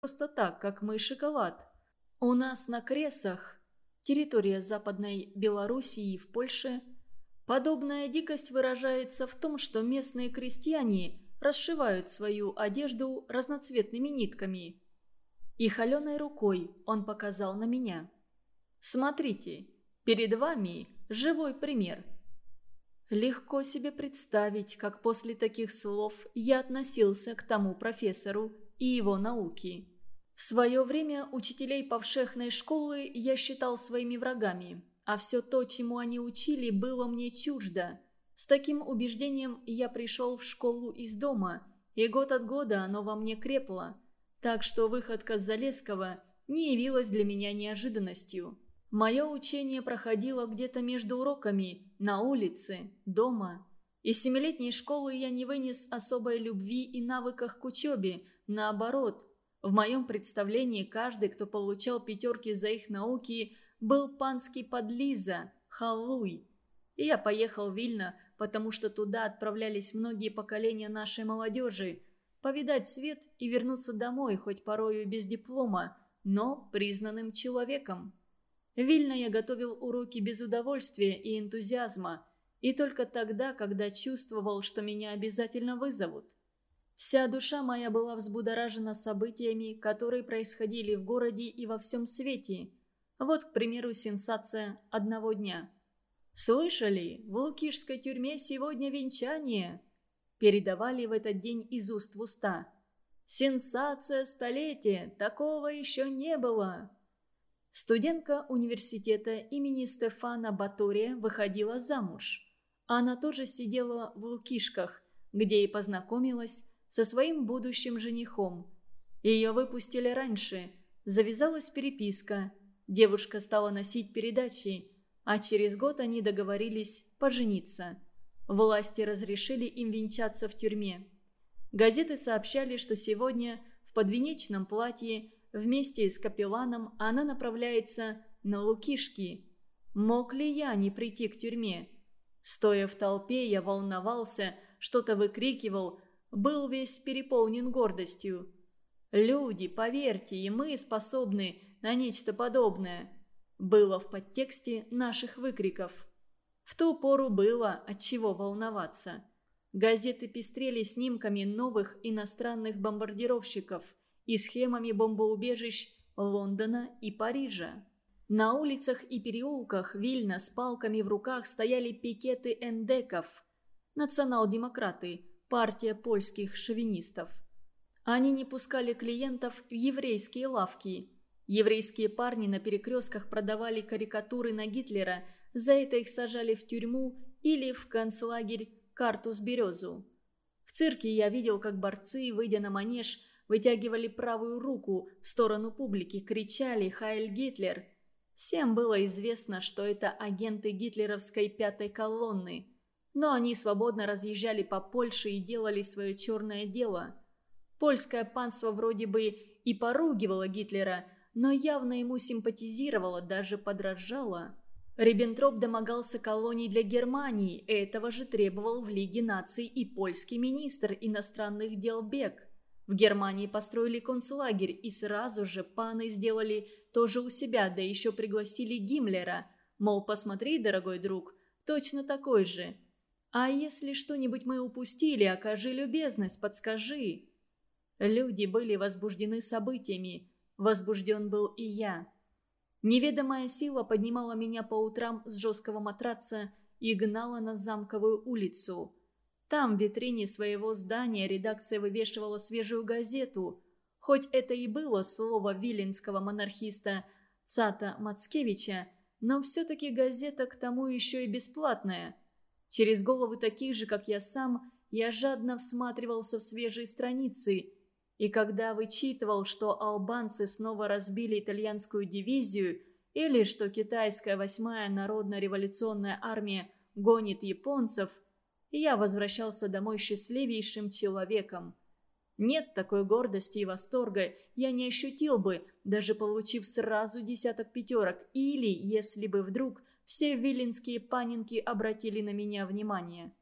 просто так, как мы шоколад. У нас на Кресах, территория Западной Белоруссии в Польше, подобная дикость выражается в том, что местные крестьяне расшивают свою одежду разноцветными нитками. И холеной рукой он показал на меня. «Смотрите, перед вами живой пример». Легко себе представить, как после таких слов я относился к тому профессору и его науке. В свое время учителей повшехной школы я считал своими врагами, а все то, чему они учили, было мне чуждо. С таким убеждением я пришел в школу из дома, и год от года оно во мне крепло, так что выходка Залесского не явилась для меня неожиданностью. Мое учение проходило где-то между уроками, на улице, дома. Из семилетней школы я не вынес особой любви и навыках к учебе, наоборот. В моем представлении каждый, кто получал пятерки за их науки, был панский подлиза, халуй. И я поехал в Вильно, потому что туда отправлялись многие поколения нашей молодежи, повидать свет и вернуться домой, хоть порою без диплома, но признанным человеком. Вильно я готовил уроки без удовольствия и энтузиазма, и только тогда, когда чувствовал, что меня обязательно вызовут. Вся душа моя была взбудоражена событиями, которые происходили в городе и во всем свете. Вот, к примеру, сенсация одного дня. «Слышали? В Лукишской тюрьме сегодня венчание!» Передавали в этот день из уст в уста. «Сенсация столетия! Такого еще не было!» Студентка университета имени Стефана Батория выходила замуж. Она тоже сидела в Лукишках, где и познакомилась со своим будущим женихом. Ее выпустили раньше, завязалась переписка, девушка стала носить передачи, а через год они договорились пожениться. Власти разрешили им венчаться в тюрьме. Газеты сообщали, что сегодня в подвенечном платье Вместе с капелланом она направляется на Лукишки. Мог ли я не прийти к тюрьме? Стоя в толпе, я волновался, что-то выкрикивал, был весь переполнен гордостью. «Люди, поверьте, и мы способны на нечто подобное», было в подтексте наших выкриков. В ту пору было от чего волноваться. Газеты пестрели снимками новых иностранных бомбардировщиков – и схемами бомбоубежищ Лондона и Парижа. На улицах и переулках Вильна с палками в руках стояли пикеты эндеков, национал-демократы, партия польских шовинистов. Они не пускали клиентов в еврейские лавки. Еврейские парни на перекрестках продавали карикатуры на Гитлера, за это их сажали в тюрьму или в концлагерь Картус-Березу. В цирке я видел, как борцы, выйдя на манеж, вытягивали правую руку в сторону публики, кричали «Хайль Гитлер!». Всем было известно, что это агенты гитлеровской пятой колонны. Но они свободно разъезжали по Польше и делали свое черное дело. Польское панство вроде бы и поругивало Гитлера, но явно ему симпатизировало, даже подражало. Риббентроп домогался колоний для Германии, этого же требовал в Лиге наций и польский министр иностранных дел Бек. В Германии построили концлагерь, и сразу же паны сделали то же у себя, да еще пригласили Гиммлера. Мол, посмотри, дорогой друг, точно такой же. А если что-нибудь мы упустили, окажи любезность, подскажи. Люди были возбуждены событиями. Возбужден был и я. Неведомая сила поднимала меня по утрам с жесткого матраца и гнала на замковую улицу. Там, в витрине своего здания, редакция вывешивала свежую газету. Хоть это и было слово виленского монархиста Цата Мацкевича, но все-таки газета к тому еще и бесплатная. Через головы таких же, как я сам, я жадно всматривался в свежие страницы. И когда вычитывал, что албанцы снова разбили итальянскую дивизию, или что китайская восьмая народно-революционная армия гонит японцев – я возвращался домой счастливейшим человеком. Нет такой гордости и восторга я не ощутил бы, даже получив сразу десяток пятерок, или если бы вдруг все виленские панинки обратили на меня внимание.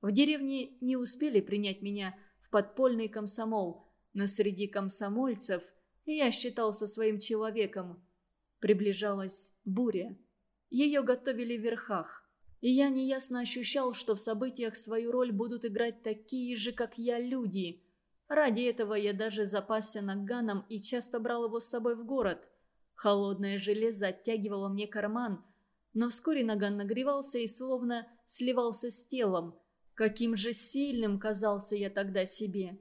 В деревне не успели принять меня в подпольный комсомол, но среди комсомольцев я считался своим человеком. Приближалась буря. Ее готовили в верхах. И я неясно ощущал, что в событиях свою роль будут играть такие же, как я, люди. Ради этого я даже запасся наганом и часто брал его с собой в город. Холодное железо оттягивало мне карман, но вскоре наган нагревался и словно сливался с телом. Каким же сильным казался я тогда себе.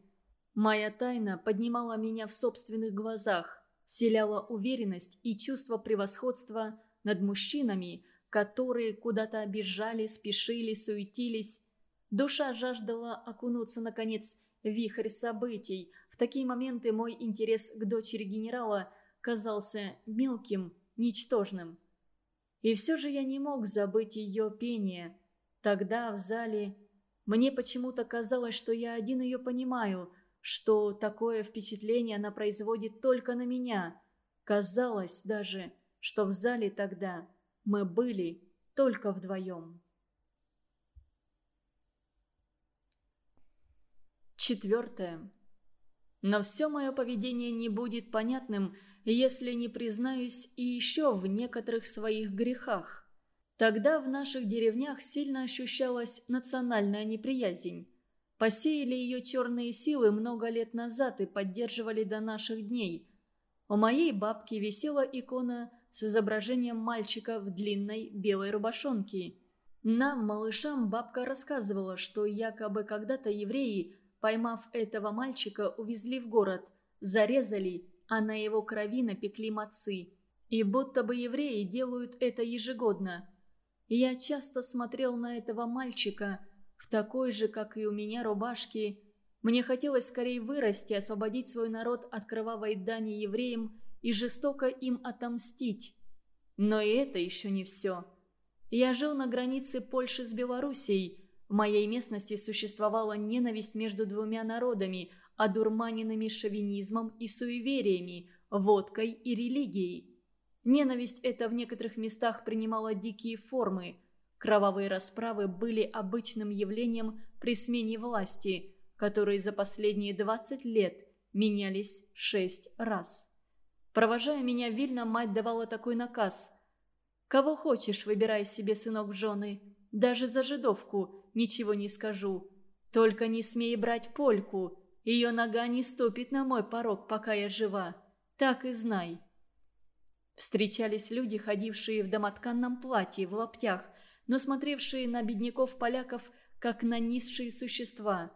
Моя тайна поднимала меня в собственных глазах, вселяла уверенность и чувство превосходства над мужчинами, которые куда-то бежали, спешили, суетились. Душа жаждала окунуться, наконец, в вихрь событий. В такие моменты мой интерес к дочери генерала казался мелким, ничтожным. И все же я не мог забыть ее пение. Тогда в зале мне почему-то казалось, что я один ее понимаю – что такое впечатление она производит только на меня. Казалось даже, что в зале тогда мы были только вдвоем. Четвертое. Но все мое поведение не будет понятным, если не признаюсь и еще в некоторых своих грехах. Тогда в наших деревнях сильно ощущалась национальная неприязнь. Посеяли ее черные силы много лет назад и поддерживали до наших дней. У моей бабки висела икона с изображением мальчика в длинной белой рубашонке. Нам, малышам, бабка рассказывала, что якобы когда-то евреи, поймав этого мальчика, увезли в город, зарезали, а на его крови напекли мацы. И будто бы евреи делают это ежегодно. Я часто смотрел на этого мальчика – в такой же, как и у меня, рубашке. Мне хотелось скорее вырасти, освободить свой народ от кровавой дани евреям и жестоко им отомстить. Но и это еще не все. Я жил на границе Польши с Белоруссией. В моей местности существовала ненависть между двумя народами, одурманенными шовинизмом и суевериями, водкой и религией. Ненависть эта в некоторых местах принимала дикие формы – Кровавые расправы были обычным явлением при смене власти, которые за последние 20 лет менялись шесть раз. Провожая меня Вильно, мать давала такой наказ. «Кого хочешь, выбирай себе, сынок, в жены. Даже за жидовку ничего не скажу. Только не смей брать польку. Ее нога не ступит на мой порог, пока я жива. Так и знай». Встречались люди, ходившие в домотканном платье, в лаптях, но смотревшие на бедняков-поляков как на низшие существа.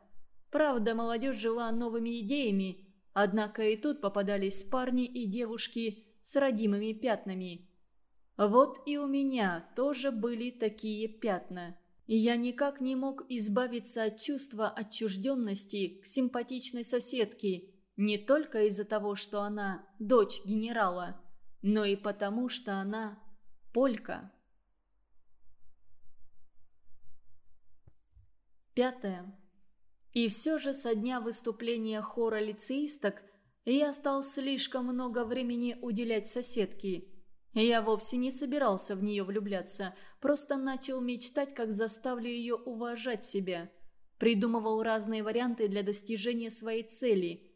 Правда, молодежь жила новыми идеями, однако и тут попадались парни и девушки с родимыми пятнами. Вот и у меня тоже были такие пятна. И я никак не мог избавиться от чувства отчужденности к симпатичной соседке, не только из-за того, что она дочь генерала, но и потому, что она полька. Пятое. И все же со дня выступления хора лицеисток я стал слишком много времени уделять соседке. Я вовсе не собирался в нее влюбляться, просто начал мечтать, как заставлю ее уважать себя. Придумывал разные варианты для достижения своей цели.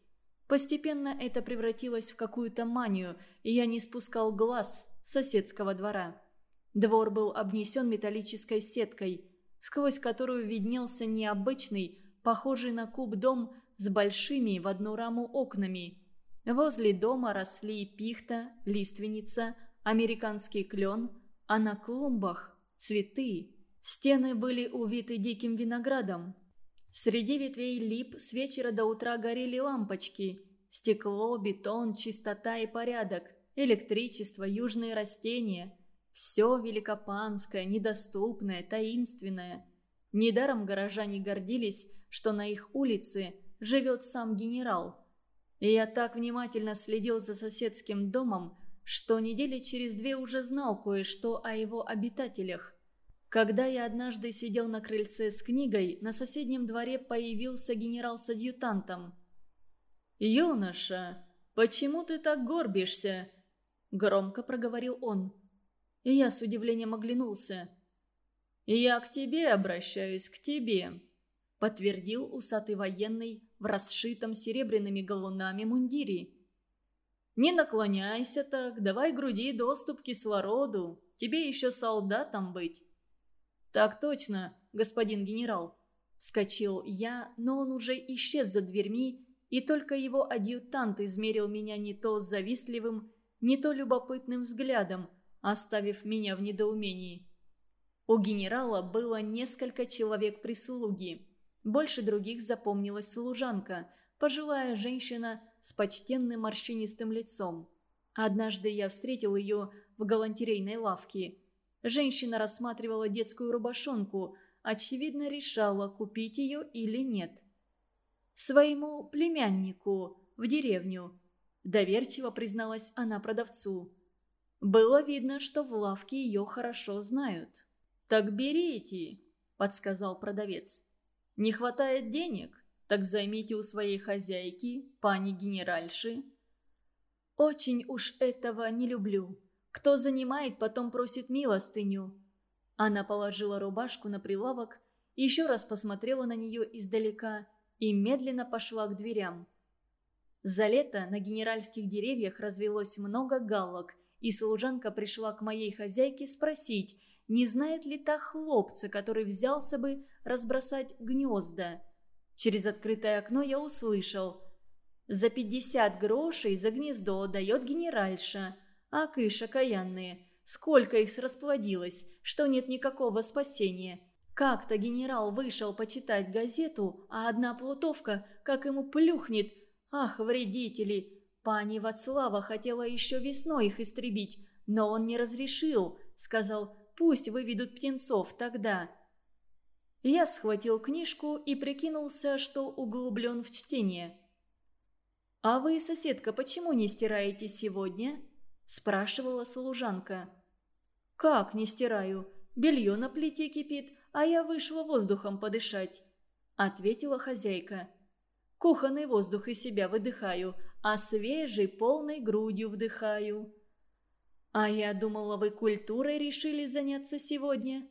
Постепенно это превратилось в какую-то манию, и я не спускал глаз соседского двора. Двор был обнесен металлической сеткой – сквозь которую виднелся необычный, похожий на куб дом с большими в одну раму окнами. Возле дома росли пихта, лиственница, американский клен, а на клумбах – цветы. Стены были увиты диким виноградом. Среди ветвей лип с вечера до утра горели лампочки. Стекло, бетон, чистота и порядок, электричество, южные растения – все великопанское, недоступное, таинственное. Недаром горожане гордились, что на их улице живет сам генерал. И я так внимательно следил за соседским домом, что недели через две уже знал кое-что о его обитателях. Когда я однажды сидел на крыльце с книгой, на соседнем дворе появился генерал с адъютантом. «Юноша, почему ты так горбишься?» – громко проговорил он и я с удивлением оглянулся. «Я к тебе обращаюсь, к тебе», — подтвердил усатый военный в расшитом серебряными галунами мундире. «Не наклоняйся так, давай груди доступ к кислороду. Тебе еще солдатом быть». «Так точно, господин генерал», — вскочил я, но он уже исчез за дверьми, и только его адъютант измерил меня не то завистливым, не то любопытным взглядом, оставив меня в недоумении. У генерала было несколько человек прислуги. Больше других запомнилась служанка, пожилая женщина с почтенным морщинистым лицом. Однажды я встретил ее в галантерейной лавке. Женщина рассматривала детскую рубашонку, очевидно решала, купить ее или нет. «Своему племяннику в деревню», – доверчиво призналась она продавцу. Было видно, что в лавке ее хорошо знают. «Так берите», – подсказал продавец. «Не хватает денег? Так займите у своей хозяйки, пани генеральши». «Очень уж этого не люблю. Кто занимает, потом просит милостыню». Она положила рубашку на прилавок, еще раз посмотрела на нее издалека и медленно пошла к дверям. За лето на генеральских деревьях развелось много галок, и служанка пришла к моей хозяйке спросить, не знает ли та хлопца, который взялся бы разбросать гнезда. Через открытое окно я услышал. «За пятьдесят грошей за гнездо дает генеральша. А кыш окаянные. Сколько их расплодилось, что нет никакого спасения. Как-то генерал вышел почитать газету, а одна плутовка, как ему плюхнет. Ах, вредители! Пани Вацлава хотела еще весной их истребить, но он не разрешил. Сказал, пусть выведут птенцов тогда. Я схватил книжку и прикинулся, что углублен в чтение. «А вы, соседка, почему не стираете сегодня?» – спрашивала служанка. «Как не стираю? Белье на плите кипит, а я вышла воздухом подышать», – ответила хозяйка. «Кухонный воздух из себя выдыхаю, а свежий полной грудью вдыхаю». «А я думала, вы культурой решили заняться сегодня?»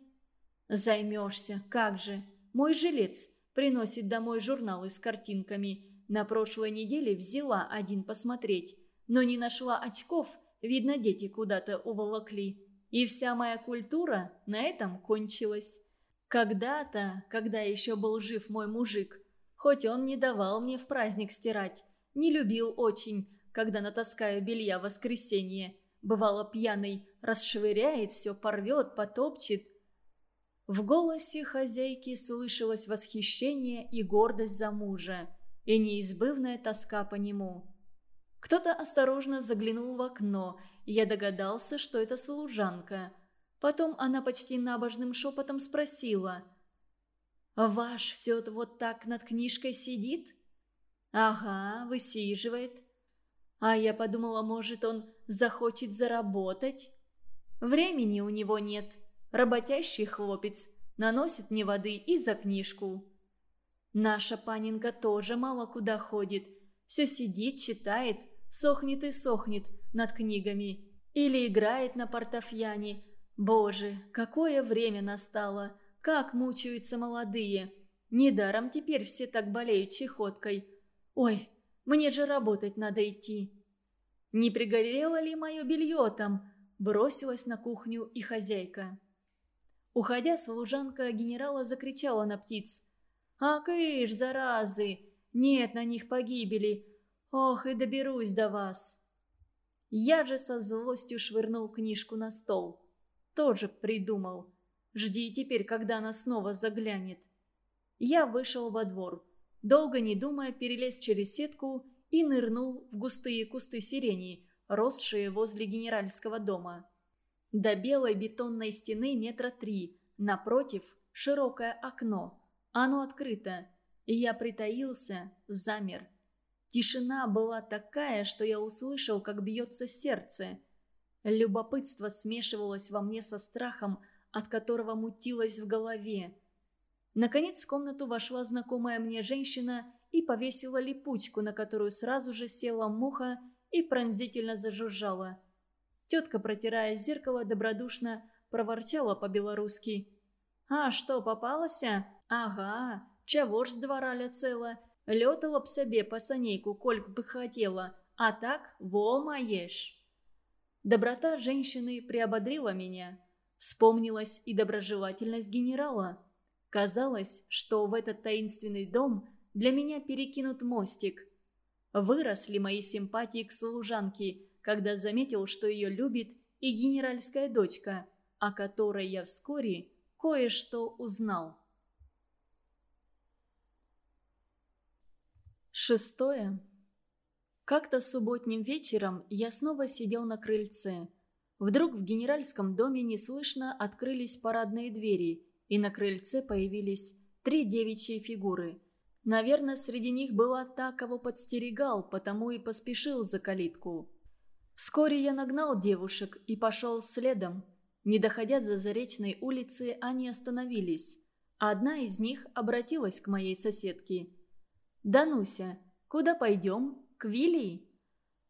«Займешься, как же. Мой жилец приносит домой журналы с картинками. На прошлой неделе взяла один посмотреть, но не нашла очков, видно, дети куда-то уволокли. И вся моя культура на этом кончилась. Когда-то, когда еще был жив мой мужик, хоть он не давал мне в праздник стирать, не любил очень, когда натаскаю белья в воскресенье, Бывало пьяный, расшвыряет все, порвет, потопчет. В голосе хозяйки слышалось восхищение и гордость за мужа, и неизбывная тоска по нему. Кто-то осторожно заглянул в окно, и я догадался, что это служанка. Потом она почти набожным шепотом спросила. «Ваш все вот так над книжкой сидит?» «Ага, высиживает. А я подумала, может, он захочет заработать. Времени у него нет. Работящий хлопец. Наносит мне воды и за книжку. Наша панинка тоже мало куда ходит. Все сидит, читает, сохнет и сохнет над книгами. Или играет на портофьяне. Боже, какое время настало! Как мучаются молодые! Недаром теперь все так болеют чехоткой. Ой, мне же работать надо идти. Не пригорело ли мое белье там? Бросилась на кухню и хозяйка. Уходя, служанка генерала закричала на птиц. «А кыш, заразы! Нет на них погибели! Ох, и доберусь до вас!» Я же со злостью швырнул книжку на стол. Тоже придумал. Жди теперь, когда она снова заглянет. Я вышел во двор долго не думая, перелез через сетку и нырнул в густые кусты сирени, росшие возле генеральского дома. До белой бетонной стены метра три, напротив широкое окно. Оно открыто, и я притаился, замер. Тишина была такая, что я услышал, как бьется сердце. Любопытство смешивалось во мне со страхом, от которого мутилось в голове. Наконец в комнату вошла знакомая мне женщина и повесила липучку, на которую сразу же села муха и пронзительно зажужжала. Тетка, протирая зеркало, добродушно проворчала по-белорусски. «А что, попалася? Ага, чего ж с двора ляцела? Летала б себе по санейку, кольк бы хотела, а так во маешь». Доброта женщины приободрила меня. Вспомнилась и доброжелательность генерала. Казалось, что в этот таинственный дом для меня перекинут мостик. Выросли мои симпатии к служанке, когда заметил, что ее любит и генеральская дочка, о которой я вскоре кое-что узнал. Шестое. Как-то субботним вечером я снова сидел на крыльце. Вдруг в генеральском доме неслышно открылись парадные двери, и на крыльце появились три девичьи фигуры. Наверное, среди них была та, кого подстерегал, потому и поспешил за калитку. Вскоре я нагнал девушек и пошел следом. Не доходя до Заречной улицы, они остановились. Одна из них обратилась к моей соседке. «Дануся, куда пойдем?» К Вилии?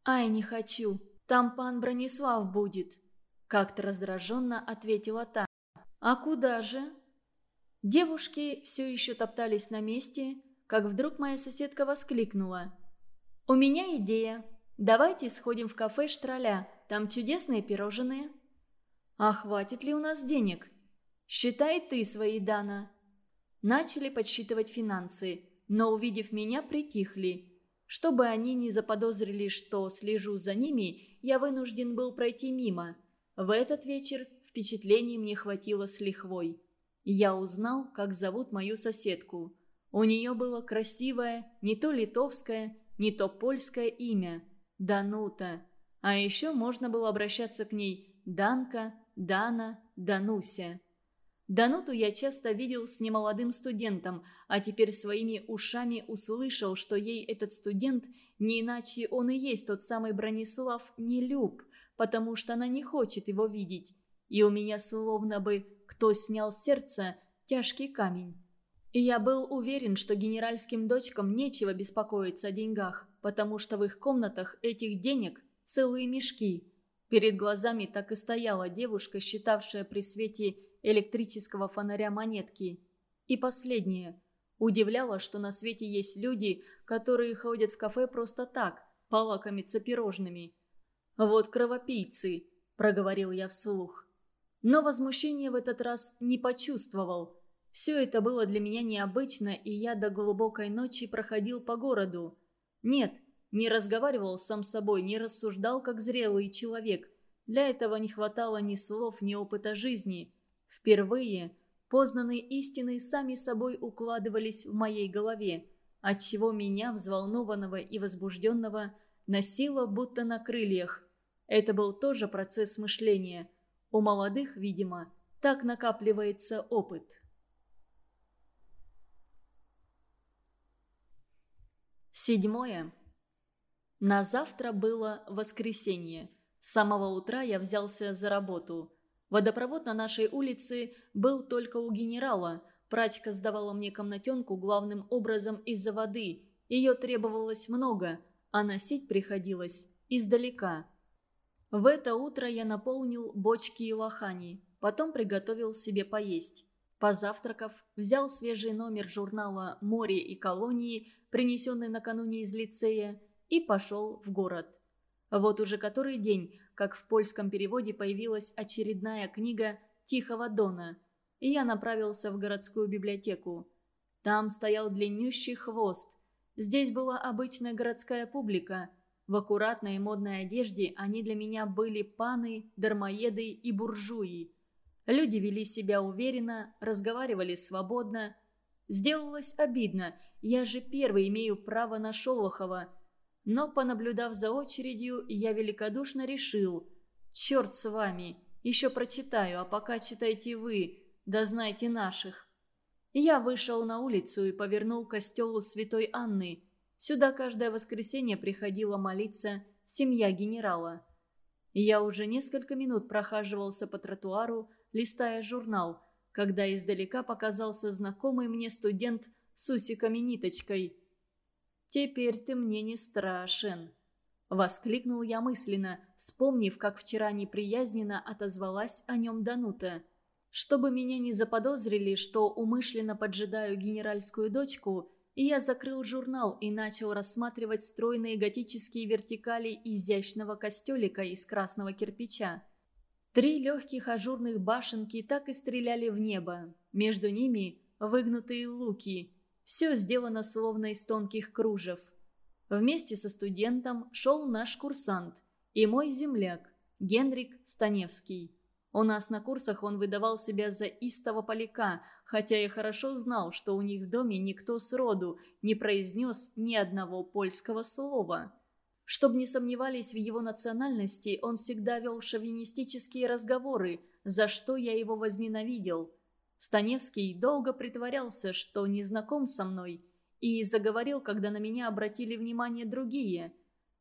Ай, не хочу. Там пан Бронислав будет. Как-то раздраженно ответила та. А куда же? Девушки все еще топтались на месте, как вдруг моя соседка воскликнула. «У меня идея. Давайте сходим в кафе «Штраля». Там чудесные пирожные». «А хватит ли у нас денег?» «Считай ты свои, Дана». Начали подсчитывать финансы, но, увидев меня, притихли – чтобы они не заподозрили, что слежу за ними, я вынужден был пройти мимо. В этот вечер впечатлений мне хватило с лихвой. Я узнал, как зовут мою соседку. У нее было красивое, не то литовское, не то польское имя – Данута. А еще можно было обращаться к ней Данка, Дана, Дануся. Дануту я часто видел с немолодым студентом, а теперь своими ушами услышал, что ей этот студент, не иначе он и есть тот самый Бронислав, не люб, потому что она не хочет его видеть. И у меня словно бы кто снял с сердца тяжкий камень. И я был уверен, что генеральским дочкам нечего беспокоиться о деньгах, потому что в их комнатах этих денег целые мешки. Перед глазами так и стояла девушка, считавшая при свете электрического фонаря монетки. И последнее. Удивляло, что на свете есть люди, которые ходят в кафе просто так, полакомиться пирожными. «Вот кровопийцы», – проговорил я вслух. Но возмущения в этот раз не почувствовал. Все это было для меня необычно, и я до глубокой ночи проходил по городу. Нет, не разговаривал сам с собой, не рассуждал как зрелый человек. Для этого не хватало ни слов, ни опыта жизни. Впервые познанные истины сами собой укладывались в моей голове, отчего меня, взволнованного и возбужденного, носило будто на крыльях. Это был тоже процесс мышления. У молодых, видимо, так накапливается опыт. Седьмое. На завтра было воскресенье. С самого утра я взялся за работу – Водопровод на нашей улице был только у генерала. Прачка сдавала мне комнатенку главным образом из-за воды. Ее требовалось много, а носить приходилось издалека. В это утро я наполнил бочки и лохани. Потом приготовил себе поесть. Позавтракав, взял свежий номер журнала «Море и колонии», принесенный накануне из лицея, и пошел в город. Вот уже который день как в польском переводе появилась очередная книга «Тихого Дона», и я направился в городскую библиотеку. Там стоял длиннющий хвост. Здесь была обычная городская публика. В аккуратной модной одежде они для меня были паны, дармоеды и буржуи. Люди вели себя уверенно, разговаривали свободно. Сделалось обидно, я же первый имею право на Шолохова – но, понаблюдав за очередью, я великодушно решил. «Черт с вами! Еще прочитаю, а пока читайте вы, да знайте наших». Я вышел на улицу и повернул к костелу Святой Анны. Сюда каждое воскресенье приходила молиться семья генерала. Я уже несколько минут прохаживался по тротуару, листая журнал, когда издалека показался знакомый мне студент с усиками-ниточкой – «Теперь ты мне не страшен!» Воскликнул я мысленно, вспомнив, как вчера неприязненно отозвалась о нем Данута. Чтобы меня не заподозрили, что умышленно поджидаю генеральскую дочку, я закрыл журнал и начал рассматривать стройные готические вертикали изящного костелика из красного кирпича. Три легких ажурных башенки так и стреляли в небо. Между ними выгнутые луки. Все сделано словно из тонких кружев. Вместе со студентом шел наш курсант и мой земляк Генрик Станевский. У нас на курсах он выдавал себя за истого поляка, хотя я хорошо знал, что у них в доме никто сроду не произнес ни одного польского слова. Чтобы не сомневались в его национальности, он всегда вел шовинистические разговоры, за что я его возненавидел. Станевский долго притворялся, что не знаком со мной, и заговорил, когда на меня обратили внимание другие.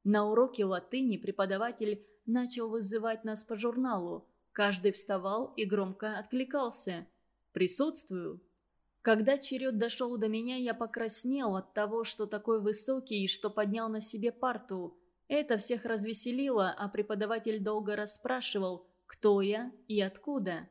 На уроке латыни преподаватель начал вызывать нас по журналу. Каждый вставал и громко откликался. «Присутствую». Когда черед дошел до меня, я покраснел от того, что такой высокий и что поднял на себе парту. Это всех развеселило, а преподаватель долго расспрашивал, кто я и откуда.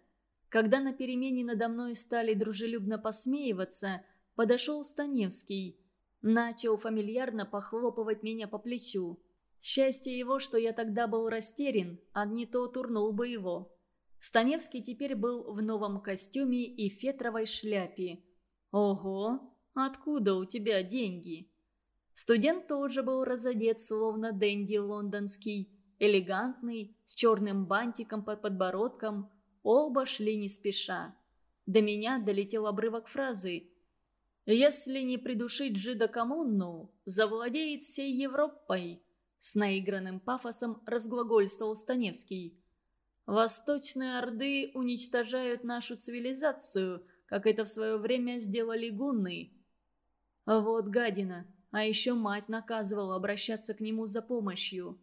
Когда на перемене надо мной стали дружелюбно посмеиваться, подошел Станевский. Начал фамильярно похлопывать меня по плечу. Счастье его, что я тогда был растерян, а не то турнул бы его. Станевский теперь был в новом костюме и фетровой шляпе. «Ого, откуда у тебя деньги?» Студент тоже был разодет, словно Дэнди лондонский, элегантный, с черным бантиком под подбородком. Оба шли не спеша. До меня долетел обрывок фразы «Если не придушить жида коммуну, завладеет всей Европой». С наигранным пафосом разглагольствовал Станевский. «Восточные Орды уничтожают нашу цивилизацию, как это в свое время сделали гунны». «Вот гадина, а еще мать наказывала обращаться к нему за помощью».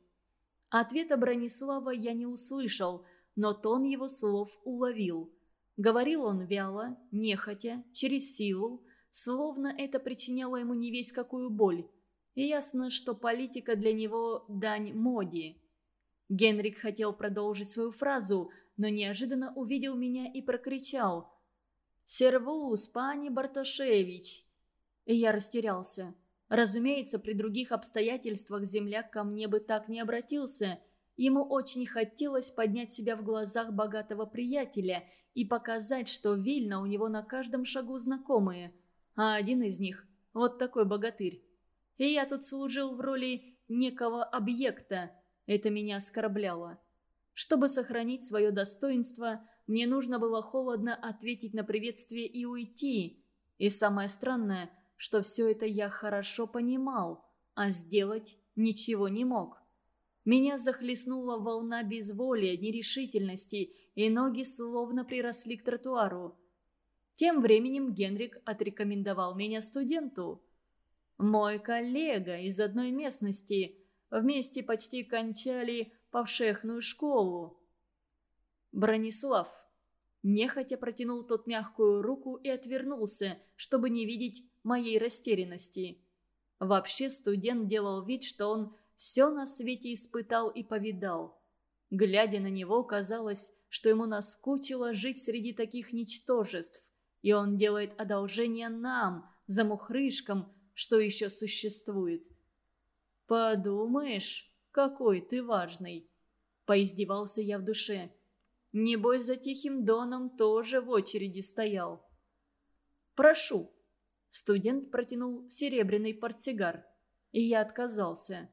Ответа Бронислава я не услышал, но тон его слов уловил. Говорил он вяло, нехотя, через силу, словно это причиняло ему не весь какую боль и ясно, что политика для него – дань моде. Генрик хотел продолжить свою фразу, но неожиданно увидел меня и прокричал «Сервус, пани Бартошевич!» И я растерялся. Разумеется, при других обстоятельствах земляк ко мне бы так не обратился. Ему очень хотелось поднять себя в глазах богатого приятеля и показать, что Вильна у него на каждом шагу знакомые. А один из них – вот такой богатырь и я тут служил в роли некого объекта. Это меня оскорбляло. Чтобы сохранить свое достоинство, мне нужно было холодно ответить на приветствие и уйти. И самое странное, что все это я хорошо понимал, а сделать ничего не мог. Меня захлестнула волна безволия, нерешительности, и ноги словно приросли к тротуару. Тем временем Генрик отрекомендовал меня студенту. Мой коллега из одной местности. Вместе почти кончали повшехную школу. Бронислав. Нехотя протянул тот мягкую руку и отвернулся, чтобы не видеть моей растерянности. Вообще студент делал вид, что он все на свете испытал и повидал. Глядя на него, казалось, что ему наскучило жить среди таких ничтожеств, и он делает одолжение нам, замухрышкам, что еще существует. «Подумаешь, какой ты важный!» Поиздевался я в душе. Небось, за Тихим Доном тоже в очереди стоял. «Прошу!» Студент протянул серебряный портсигар, и я отказался.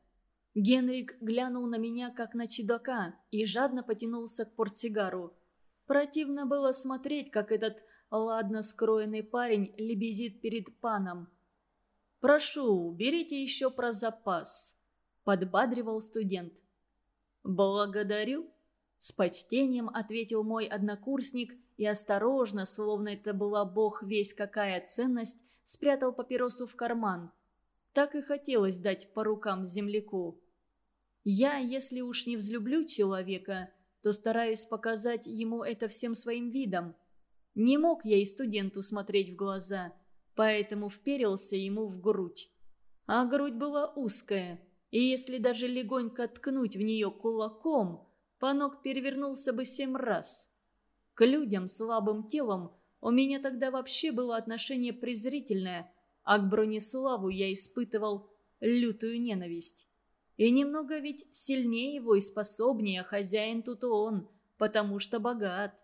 Генрик глянул на меня, как на чудака, и жадно потянулся к портсигару. Противно было смотреть, как этот ладно скроенный парень лебезит перед паном. «Прошу, берите еще про запас», – подбадривал студент. «Благодарю», – с почтением ответил мой однокурсник и осторожно, словно это была бог весь какая ценность, спрятал папиросу в карман. Так и хотелось дать по рукам земляку. Я, если уж не взлюблю человека, то стараюсь показать ему это всем своим видом. Не мог я и студенту смотреть в глаза – поэтому вперился ему в грудь. А грудь была узкая, и если даже легонько ткнуть в нее кулаком, панок перевернулся бы семь раз. К людям слабым телом у меня тогда вообще было отношение презрительное. а к Брониславу я испытывал лютую ненависть. И немного ведь сильнее его и способнее, хозяин тут он, потому что богат.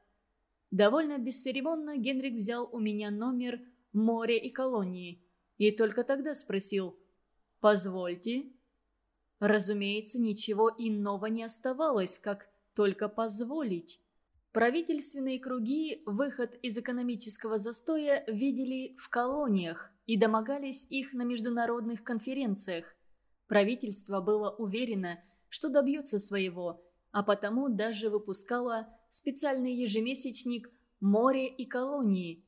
Довольно бесцеремонно Генрик взял у меня номер «Море и колонии» и только тогда спросил «Позвольте». Разумеется, ничего иного не оставалось, как только позволить. Правительственные круги выход из экономического застоя видели в колониях и домогались их на международных конференциях. Правительство было уверено, что добьется своего, а потому даже выпускало специальный ежемесячник «Море и колонии».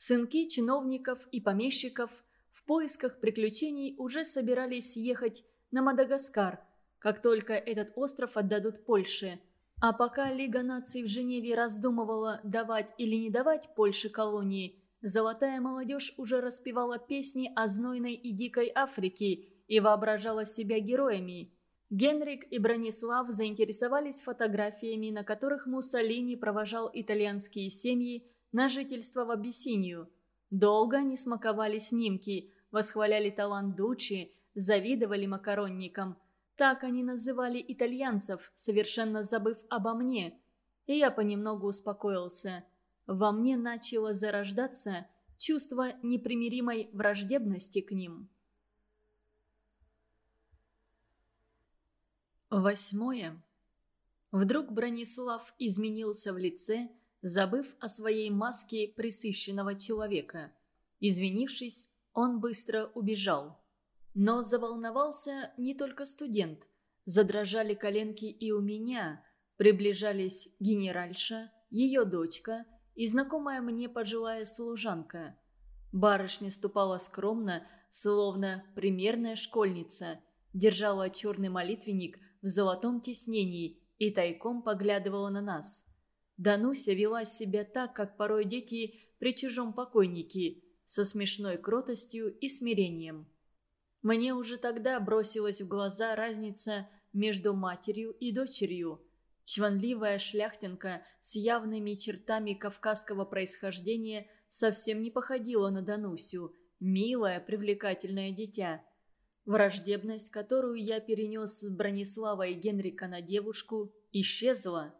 Сынки чиновников и помещиков в поисках приключений уже собирались ехать на Мадагаскар, как только этот остров отдадут Польше. А пока Лига наций в Женеве раздумывала, давать или не давать Польше колонии, золотая молодежь уже распевала песни о знойной и дикой Африке и воображала себя героями – Генрик и Бронислав заинтересовались фотографиями, на которых Муссолини провожал итальянские семьи на жительство в Абиссинию. Долго они смаковали снимки, восхваляли талант Дучи, завидовали макаронникам. Так они называли итальянцев, совершенно забыв обо мне. И я понемногу успокоился. Во мне начало зарождаться чувство непримиримой враждебности к ним. Восьмое. Вдруг Бронислав изменился в лице, забыв о своей маске присыщенного человека. Извинившись, он быстро убежал. Но заволновался не только студент. Задрожали коленки и у меня. Приближались генеральша, ее дочка и знакомая мне пожилая служанка. Барышня ступала скромно, словно примерная школьница. Держала черный молитвенник – в золотом тиснении и тайком поглядывала на нас. Дануся вела себя так, как порой дети при чужом покойнике, со смешной кротостью и смирением. Мне уже тогда бросилась в глаза разница между матерью и дочерью. Чванливая шляхтинка с явными чертами кавказского происхождения совсем не походила на Данусю, милое, привлекательное дитя – Враждебность, которую я перенес с Бронислава и Генрика на девушку, исчезла.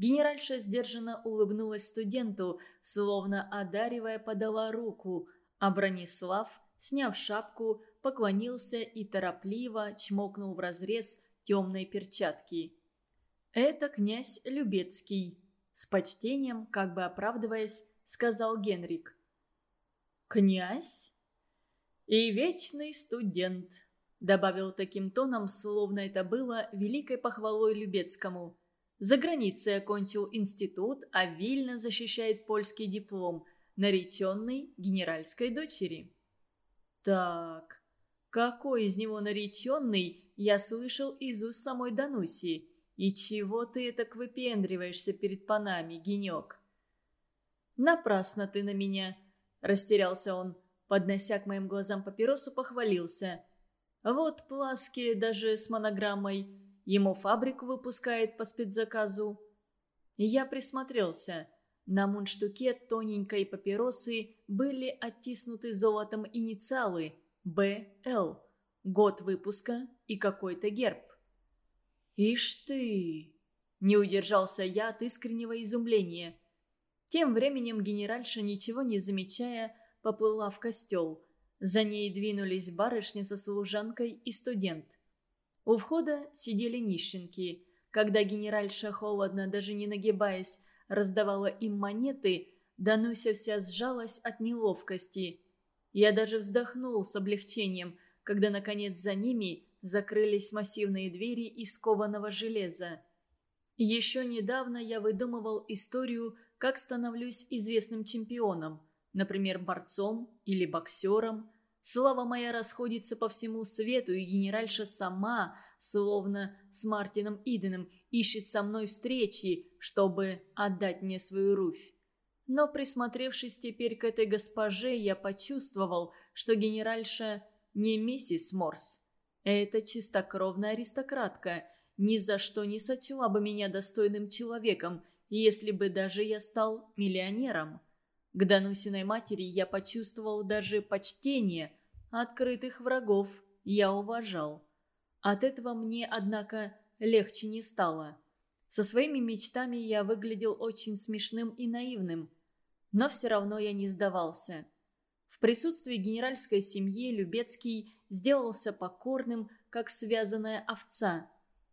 Генеральша сдержанно улыбнулась студенту, словно одаривая подала руку, а Бронислав, сняв шапку, поклонился и торопливо чмокнул в разрез темной перчатки. «Это князь Любецкий», — с почтением, как бы оправдываясь, сказал Генрик. «Князь?» «И вечный студент», Добавил таким тоном, словно это было великой похвалой Любецкому. За границей окончил институт, а Вильно защищает польский диплом, нареченный генеральской дочери. Так, какой из него нареченный, я слышал из уст самой Дануси. И чего ты так выпендриваешься перед панами, генек? Напрасно ты на меня, растерялся он, поднося к моим глазам папиросу, похвалился – вот Пласки даже с монограммой. Ему фабрику выпускает по спецзаказу. Я присмотрелся. На мундштуке тоненькой папиросы были оттиснуты золотом инициалы «БЛ», год выпуска и какой-то герб. «Ишь ты!» – не удержался я от искреннего изумления. Тем временем генеральша, ничего не замечая, поплыла в костел – за ней двинулись барышня со служанкой и студент. У входа сидели нищенки. Когда генеральша холодно, даже не нагибаясь, раздавала им монеты, Дануся вся сжалась от неловкости. Я даже вздохнул с облегчением, когда, наконец, за ними закрылись массивные двери из кованого железа. Еще недавно я выдумывал историю, как становлюсь известным чемпионом – например, борцом или боксером. Слава моя расходится по всему свету, и генеральша сама, словно с Мартином Иденом, ищет со мной встречи, чтобы отдать мне свою руфь. Но присмотревшись теперь к этой госпоже, я почувствовал, что генеральша не миссис Морс. Это чистокровная аристократка, ни за что не сочла бы меня достойным человеком, если бы даже я стал миллионером. К Данусиной матери я почувствовал даже почтение, открытых врагов я уважал. От этого мне, однако, легче не стало. Со своими мечтами я выглядел очень смешным и наивным. Но все равно я не сдавался. В присутствии генеральской семьи Любецкий сделался покорным, как связанная овца.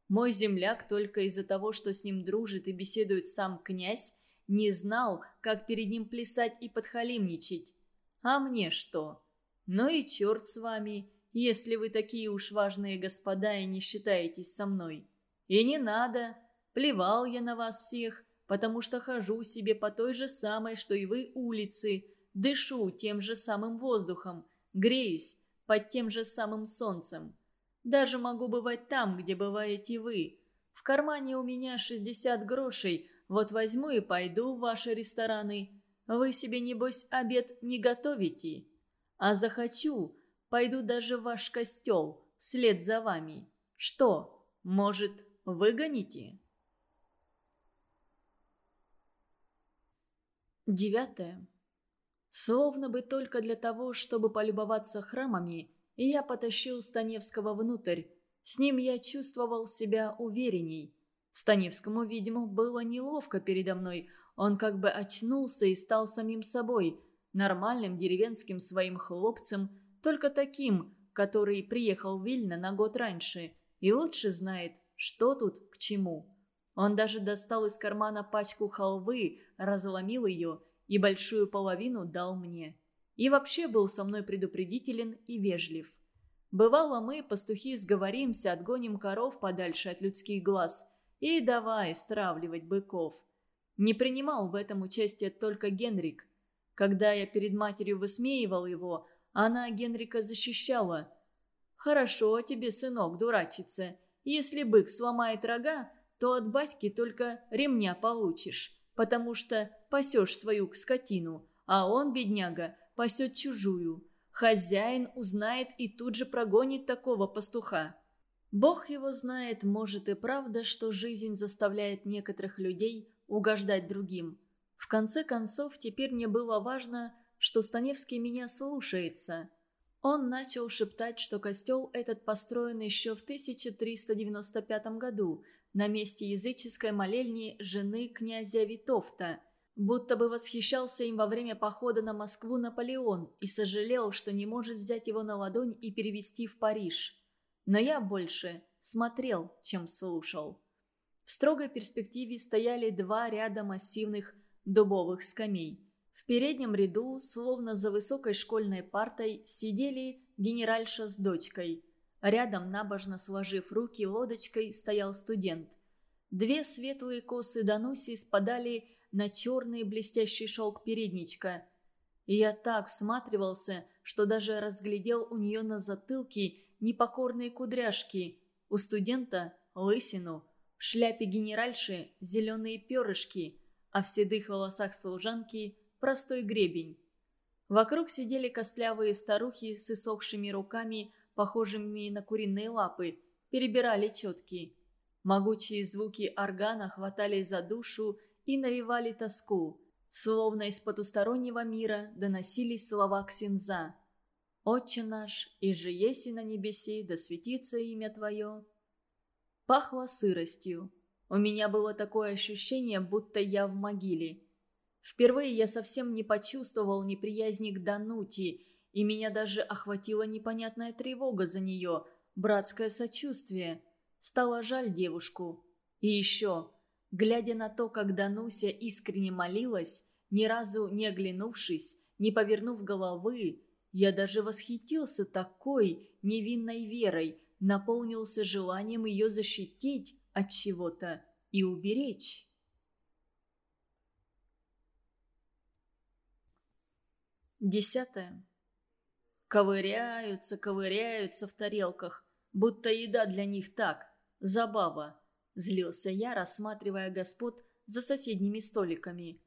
Мой земляк только из-за того, что с ним дружит и беседует сам князь, не знал, как перед ним плясать и подхалимничать. А мне что? Ну и черт с вами, если вы такие уж важные господа и не считаетесь со мной. И не надо. Плевал я на вас всех, потому что хожу себе по той же самой, что и вы, улице, дышу тем же самым воздухом, греюсь под тем же самым солнцем. Даже могу бывать там, где бываете вы. В кармане у меня 60 грошей, вот возьму и пойду в ваши рестораны. Вы себе, небось, обед не готовите. А захочу, Пойду даже в ваш костел, вслед за вами. Что, может, выгоните?» Девятое. Словно бы только для того, чтобы полюбоваться храмами, я потащил Станевского внутрь. С ним я чувствовал себя уверенней. Станевскому, видимо, было неловко передо мной. Он как бы очнулся и стал самим собой, нормальным деревенским своим хлопцем, только таким, который приехал в Вильно на год раньше и лучше знает, что тут к чему. Он даже достал из кармана пачку халвы, разломил ее и большую половину дал мне. И вообще был со мной предупредителен и вежлив. Бывало, мы, пастухи, сговоримся, отгоним коров подальше от людских глаз и давай стравливать быков. Не принимал в этом участие только Генрик. Когда я перед матерью высмеивал его, она Генрика защищала. «Хорошо тебе, сынок, дурачиться. Если бык сломает рога, то от батьки только ремня получишь, потому что пасешь свою скотину, а он, бедняга, пасет чужую. Хозяин узнает и тут же прогонит такого пастуха». Бог его знает, может и правда, что жизнь заставляет некоторых людей угождать другим. В конце концов, теперь мне было важно, что Станевский меня слушается. Он начал шептать, что костел этот построен еще в 1395 году на месте языческой молельни жены князя Витовта, будто бы восхищался им во время похода на Москву Наполеон и сожалел, что не может взять его на ладонь и перевести в Париж. Но я больше смотрел, чем слушал. В строгой перспективе стояли два ряда массивных дубовых скамей – в переднем ряду, словно за высокой школьной партой, сидели генеральша с дочкой. Рядом, набожно сложив руки лодочкой, стоял студент. Две светлые косы Дануси спадали на черный блестящий шелк передничка. И я так всматривался, что даже разглядел у нее на затылке непокорные кудряшки, у студента – лысину, в шляпе генеральши – зеленые перышки, а в седых волосах служанки – простой гребень. Вокруг сидели костлявые старухи с иссохшими руками, похожими на куриные лапы, перебирали четки. Могучие звуки органа хватали за душу и навевали тоску. Словно из потустороннего мира доносились слова Ксенза. «Отче наш, и же еси на небеси, да светится имя Твое». Пахло сыростью. У меня было такое ощущение, будто я в могиле. Впервые я совсем не почувствовал неприязни к Данути, и меня даже охватила непонятная тревога за нее, братское сочувствие. Стало жаль девушку. И еще, глядя на то, как Дануся искренне молилась, ни разу не оглянувшись, не повернув головы, я даже восхитился такой невинной верой, наполнился желанием ее защитить от чего-то и уберечь. Десятое. Ковыряются, ковыряются в тарелках, будто еда для них так, забава. Злился я, рассматривая господ за соседними столиками.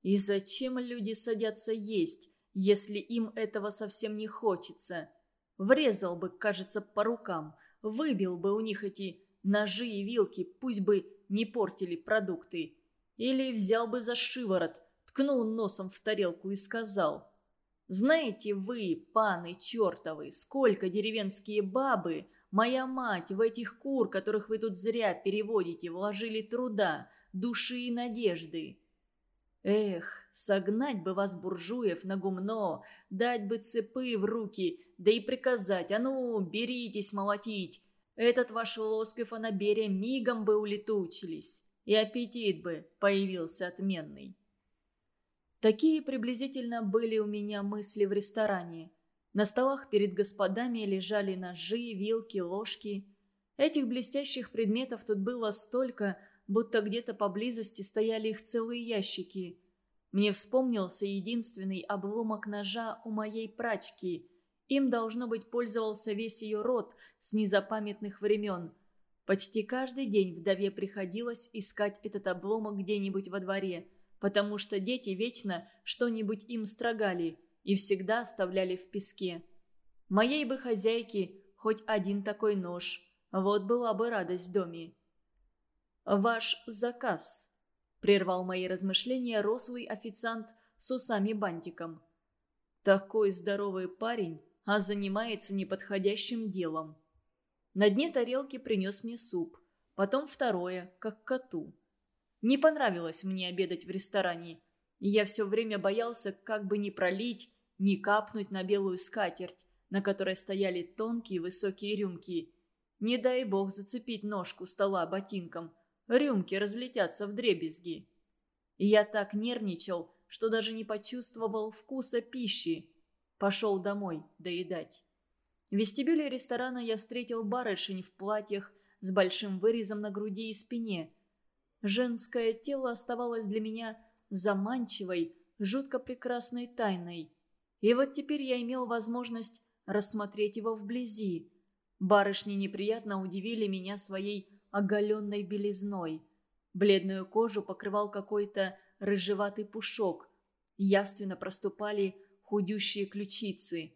И зачем люди садятся есть, если им этого совсем не хочется? Врезал бы, кажется, по рукам, выбил бы у них эти ножи и вилки, пусть бы не портили продукты. Или взял бы за шиворот, ткнул носом в тарелку и сказал. «Знаете вы, паны чертовы, сколько деревенские бабы, моя мать, в этих кур, которых вы тут зря переводите, вложили труда, души и надежды?» Эх, согнать бы вас, буржуев, на гумно, дать бы цепы в руки, да и приказать, а ну, беритесь молотить. Этот ваш лоск и фанаберия мигом бы улетучились, и аппетит бы появился отменный. Такие приблизительно были у меня мысли в ресторане. На столах перед господами лежали ножи, вилки, ложки. Этих блестящих предметов тут было столько, будто где-то поблизости стояли их целые ящики. Мне вспомнился единственный обломок ножа у моей прачки. Им, должно быть, пользовался весь ее род с незапамятных времен. Почти каждый день вдове приходилось искать этот обломок где-нибудь во дворе, потому что дети вечно что-нибудь им строгали и всегда оставляли в песке. Моей бы хозяйке хоть один такой нож, вот была бы радость в доме. «Ваш заказ», – прервал мои размышления рослый официант с усами-бантиком. «Такой здоровый парень, а занимается неподходящим делом». На дне тарелки принес мне суп, потом второе, как коту. Не понравилось мне обедать в ресторане. Я все время боялся, как бы не пролить, не капнуть на белую скатерть, на которой стояли тонкие высокие рюмки. Не дай бог зацепить ножку стола ботинком – рюмки разлетятся в дребезги. Я так нервничал, что даже не почувствовал вкуса пищи. Пошел домой доедать. В вестибюле ресторана я встретил барышень в платьях с большим вырезом на груди и спине. Женское тело оставалось для меня заманчивой, жутко прекрасной тайной. И вот теперь я имел возможность рассмотреть его вблизи. Барышни неприятно удивили меня своей оголенной белизной. Бледную кожу покрывал какой-то рыжеватый пушок. Явственно проступали худющие ключицы.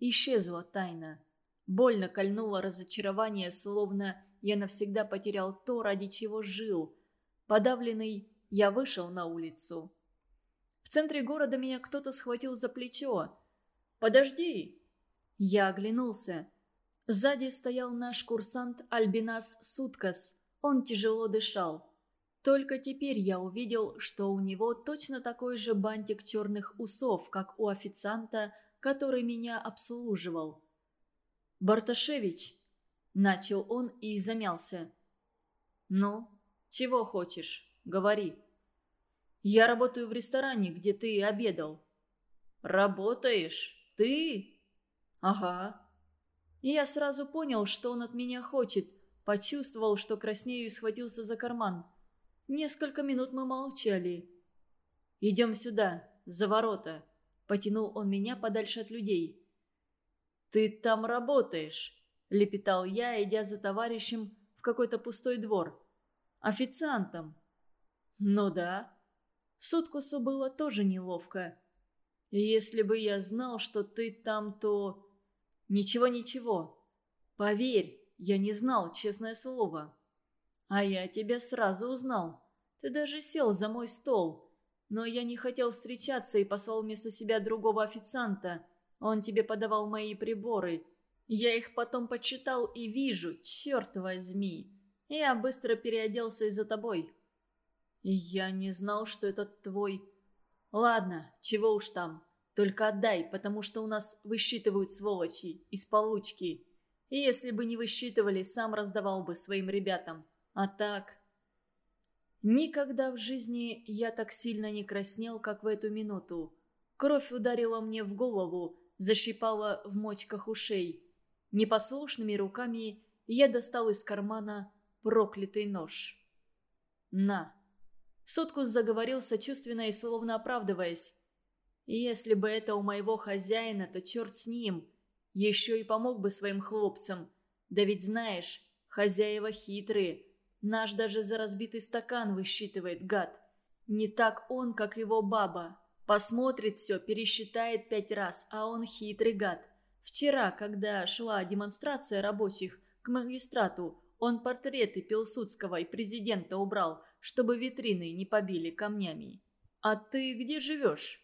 Исчезла тайна. Больно кольнуло разочарование, словно я навсегда потерял то, ради чего жил. Подавленный, я вышел на улицу. В центре города меня кто-то схватил за плечо. «Подожди!» Я оглянулся. Сзади стоял наш курсант Альбинас Суткас. Он тяжело дышал. Только теперь я увидел, что у него точно такой же бантик черных усов, как у официанта, который меня обслуживал. «Барташевич!» – начал он и замялся. «Ну, чего хочешь? Говори». «Я работаю в ресторане, где ты обедал». «Работаешь? Ты?» «Ага. И я сразу понял, что он от меня хочет. Почувствовал, что краснею и схватился за карман. Несколько минут мы молчали. «Идем сюда, за ворота», — потянул он меня подальше от людей. «Ты там работаешь», — лепетал я, идя за товарищем в какой-то пустой двор. «Официантом». «Ну да». Суткусу было тоже неловко. «Если бы я знал, что ты там, то...» «Ничего-ничего. Поверь, я не знал, честное слово. А я тебя сразу узнал. Ты даже сел за мой стол. Но я не хотел встречаться и послал вместо себя другого официанта. Он тебе подавал мои приборы. Я их потом почитал и вижу, черт возьми. Я быстро переоделся из-за тобой. Я не знал, что это твой... Ладно, чего уж там. Только отдай, потому что у нас высчитывают сволочи из получки. И если бы не высчитывали, сам раздавал бы своим ребятам. А так... Никогда в жизни я так сильно не краснел, как в эту минуту. Кровь ударила мне в голову, защипала в мочках ушей. Непослушными руками я достал из кармана проклятый нож. «На!» Соткус заговорил сочувственно и словно оправдываясь. Если бы это у моего хозяина, то черт с ним. Еще и помог бы своим хлопцам. Да ведь знаешь, хозяева хитрые. Наш даже за разбитый стакан высчитывает, гад. Не так он, как его баба. Посмотрит все, пересчитает пять раз, а он хитрый гад. Вчера, когда шла демонстрация рабочих к магистрату, он портреты Пилсудского и президента убрал, чтобы витрины не побили камнями. «А ты где живешь?»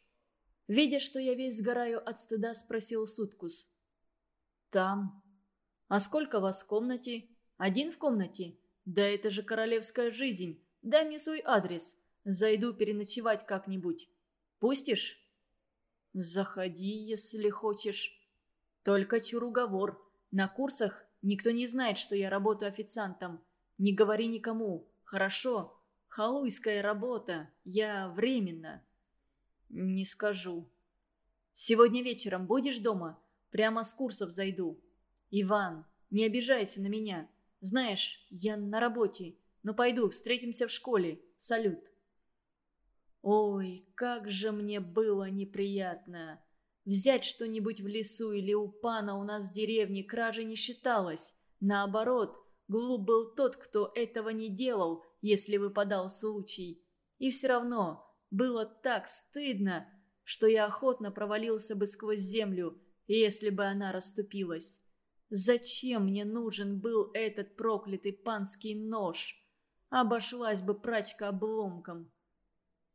Видя, что я весь сгораю от стыда, спросил Суткус. «Там». «А сколько вас в комнате? Один в комнате? Да это же королевская жизнь. Дай мне свой адрес. Зайду переночевать как-нибудь. Пустишь?» «Заходи, если хочешь». «Только чур уговор. На курсах никто не знает, что я работаю официантом. Не говори никому. Хорошо? Халуйская работа. Я временно». «Не скажу». «Сегодня вечером будешь дома? Прямо с курсов зайду». «Иван, не обижайся на меня. Знаешь, я на работе. Но пойду, встретимся в школе. Салют». Ой, как же мне было неприятно. Взять что-нибудь в лесу или у пана у нас в деревне кражи не считалось. Наоборот, глуп был тот, кто этого не делал, если выпадал случай. И все равно было так стыдно, что я охотно провалился бы сквозь землю, если бы она расступилась. Зачем мне нужен был этот проклятый панский нож? Обошлась бы прачка обломком.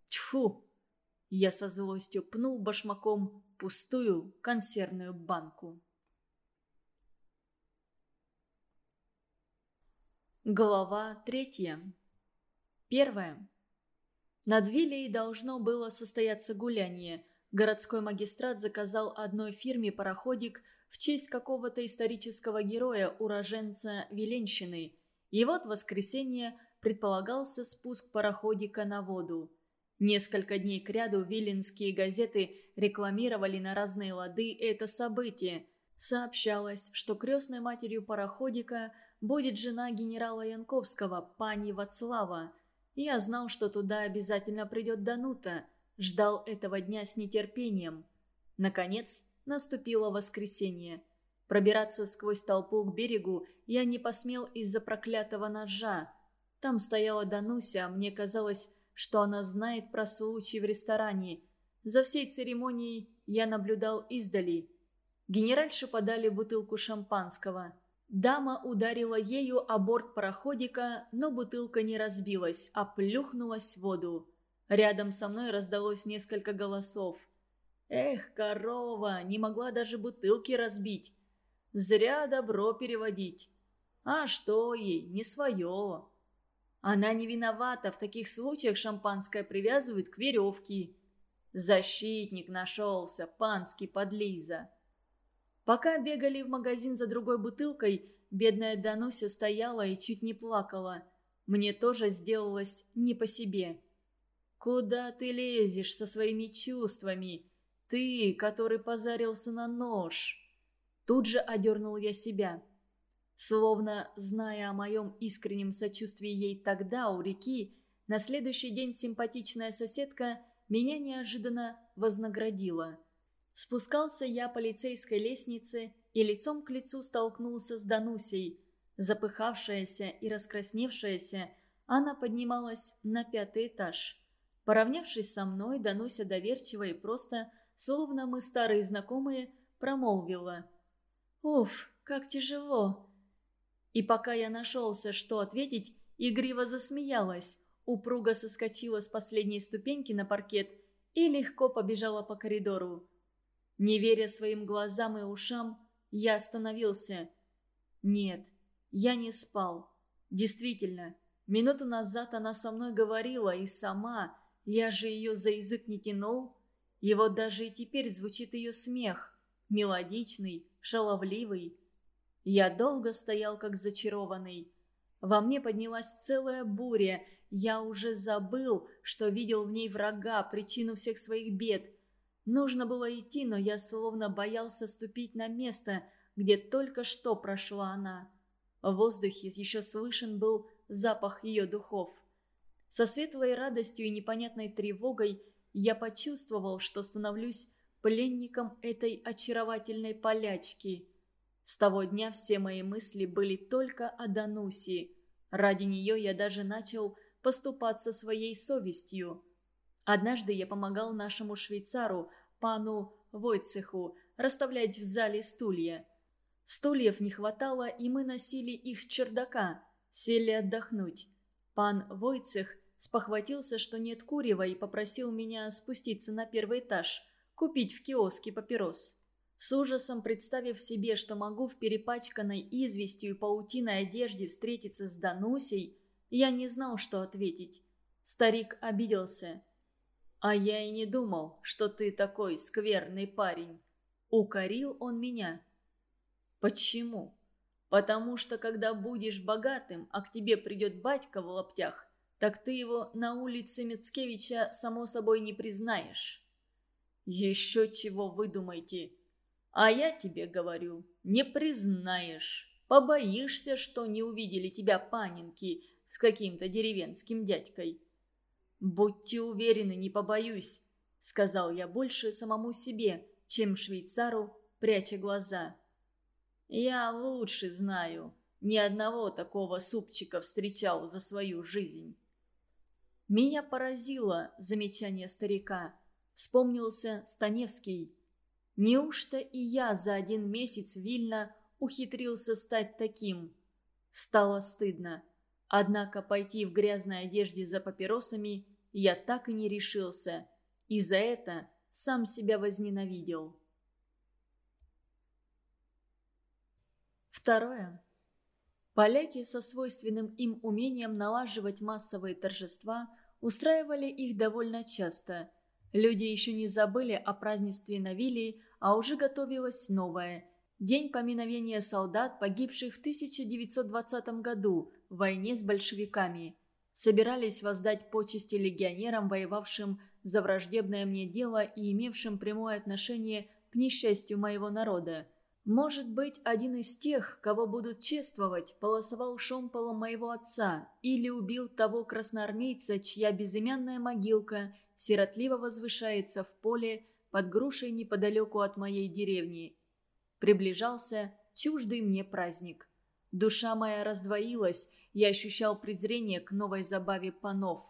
Тьфу! Я со злостью пнул башмаком пустую консервную банку. Глава третья. Первая. Над Виллей должно было состояться гуляние. Городской магистрат заказал одной фирме пароходик в честь какого-то исторического героя, уроженца Виленщины. И вот в воскресенье предполагался спуск пароходика на воду. Несколько дней кряду виленские газеты рекламировали на разные лады это событие. Сообщалось, что крестной матерью пароходика будет жена генерала Янковского, пани Вацлава – я знал, что туда обязательно придет Данута. Ждал этого дня с нетерпением. Наконец, наступило воскресенье. Пробираться сквозь толпу к берегу я не посмел из-за проклятого ножа. Там стояла Дануся, а мне казалось, что она знает про случай в ресторане. За всей церемонией я наблюдал издали. Генеральше подали бутылку шампанского – Дама ударила ею о борт пароходика, но бутылка не разбилась, а плюхнулась в воду. Рядом со мной раздалось несколько голосов. «Эх, корова, не могла даже бутылки разбить. Зря добро переводить. А что ей, не свое. Она не виновата, в таких случаях шампанское привязывают к веревке. Защитник нашелся, панский подлиза. Пока бегали в магазин за другой бутылкой, бедная Дануся стояла и чуть не плакала. Мне тоже сделалось не по себе. «Куда ты лезешь со своими чувствами? Ты, который позарился на нож!» Тут же одернул я себя. Словно, зная о моем искреннем сочувствии ей тогда у реки, на следующий день симпатичная соседка меня неожиданно вознаградила – Спускался я по лицейской лестнице и лицом к лицу столкнулся с Данусей. Запыхавшаяся и раскрасневшаяся, она поднималась на пятый этаж. Поравнявшись со мной, Дануся доверчиво и просто, словно мы старые знакомые, промолвила. «Уф, как тяжело!» И пока я нашелся, что ответить, игриво засмеялась, упруго соскочила с последней ступеньки на паркет и легко побежала по коридору. Не веря своим глазам и ушам, я остановился. Нет, я не спал. Действительно, минуту назад она со мной говорила, и сама, я же ее за язык не тянул. И вот даже и теперь звучит ее смех, мелодичный, шаловливый. Я долго стоял как зачарованный. Во мне поднялась целая буря, я уже забыл, что видел в ней врага, причину всех своих бед – Нужно было идти, но я словно боялся ступить на место, где только что прошла она. В воздухе еще слышен был запах ее духов. Со светлой радостью и непонятной тревогой я почувствовал, что становлюсь пленником этой очаровательной полячки. С того дня все мои мысли были только о Дануси. Ради нее я даже начал поступаться своей совестью. Однажды я помогал нашему швейцару, пану Войцеху, расставлять в зале стулья. Стульев не хватало, и мы носили их с чердака, сели отдохнуть. Пан Войцех спохватился, что нет курева и попросил меня спуститься на первый этаж, купить в киоске папирос. С ужасом представив себе, что могу в перепачканной известью и паутиной одежде встретиться с Данусей, я не знал, что ответить. Старик обиделся. «А я и не думал, что ты такой скверный парень». Укорил он меня. «Почему?» «Потому что, когда будешь богатым, а к тебе придет батька в лаптях, так ты его на улице Мицкевича, само собой, не признаешь». «Еще чего выдумайте!» А я тебе говорю, не признаешь. Побоишься, что не увидели тебя панинки с каким-то деревенским дядькой. «Будьте уверены, не побоюсь», — сказал я больше самому себе, чем швейцару, пряча глаза. «Я лучше знаю. Ни одного такого супчика встречал за свою жизнь». Меня поразило замечание старика. Вспомнился Станевский. Неужто и я за один месяц Вильно ухитрился стать таким? Стало стыдно. Однако пойти в грязной одежде за папиросами я так и не решился. И за это сам себя возненавидел. Второе. Поляки со свойственным им умением налаживать массовые торжества устраивали их довольно часто – Люди еще не забыли о празднестве на Виллии, а уже готовилось новое. День поминовения солдат, погибших в 1920 году в войне с большевиками. Собирались воздать почести легионерам, воевавшим за враждебное мне дело и имевшим прямое отношение к несчастью моего народа. Может быть, один из тех, кого будут чествовать, полосовал шомполом моего отца или убил того красноармейца, чья безымянная могилка сиротливо возвышается в поле под грушей неподалеку от моей деревни. Приближался чуждый мне праздник. Душа моя раздвоилась, я ощущал презрение к новой забаве панов.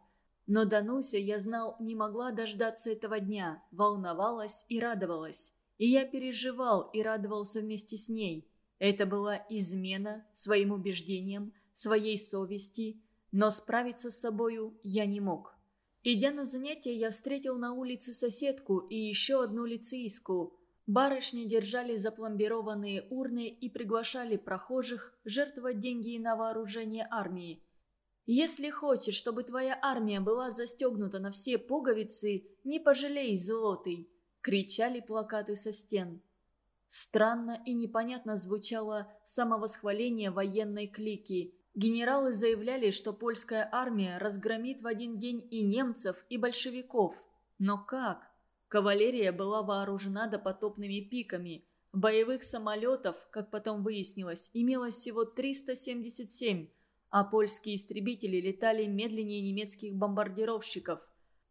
Но Дануся, я знал, не могла дождаться этого дня, волновалась и радовалась. И я переживал и радовался вместе с ней. Это была измена своим убеждениям, своей совести, но справиться с собою я не мог. Идя на занятия, я встретил на улице соседку и еще одну лицеистку. Барышни держали запломбированные урны и приглашали прохожих жертвовать деньги на вооружение армии. «Если хочешь, чтобы твоя армия была застегнута на все пуговицы, не пожалей золотый!» – кричали плакаты со стен. Странно и непонятно звучало самовосхваление военной клики – Генералы заявляли, что польская армия разгромит в один день и немцев, и большевиков. Но как? Кавалерия была вооружена допотопными пиками. Боевых самолетов, как потом выяснилось, имелось всего 377, а польские истребители летали медленнее немецких бомбардировщиков.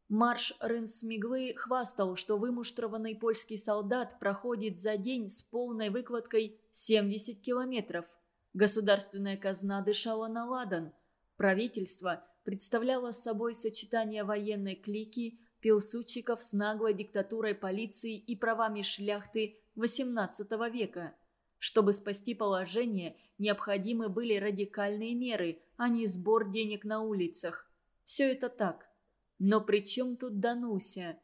Марш Рынсмиглы хвастал, что вымуштрованный польский солдат проходит за день с полной выкладкой 70 километров – Государственная казна дышала на ладан. Правительство представляло собой сочетание военной клики, пилсудчиков с наглой диктатурой полиции и правами шляхты XVIII века. Чтобы спасти положение, необходимы были радикальные меры, а не сбор денег на улицах. Все это так. Но при чем тут Дануся?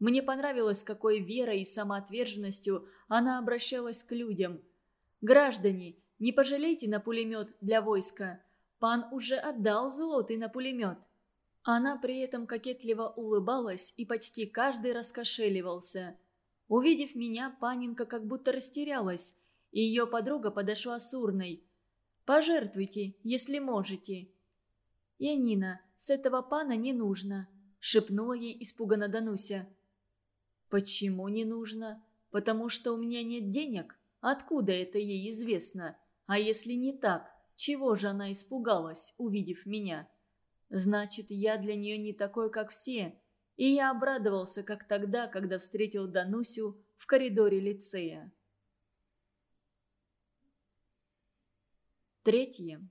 Мне понравилось, какой верой и самоотверженностью она обращалась к людям. «Граждане, не пожалейте на пулемет для войска. Пан уже отдал золотый на пулемет». Она при этом кокетливо улыбалась, и почти каждый раскошеливался. Увидев меня, панинка как будто растерялась, и ее подруга подошла с урной. «Пожертвуйте, если можете». «Янина, с этого пана не нужно», — шепнула ей испуганно Дануся. «Почему не нужно? Потому что у меня нет денег? Откуда это ей известно?» А если не так, чего же она испугалась, увидев меня? Значит, я для нее не такой, как все. И я обрадовался, как тогда, когда встретил Данусю в коридоре лицея. Третье.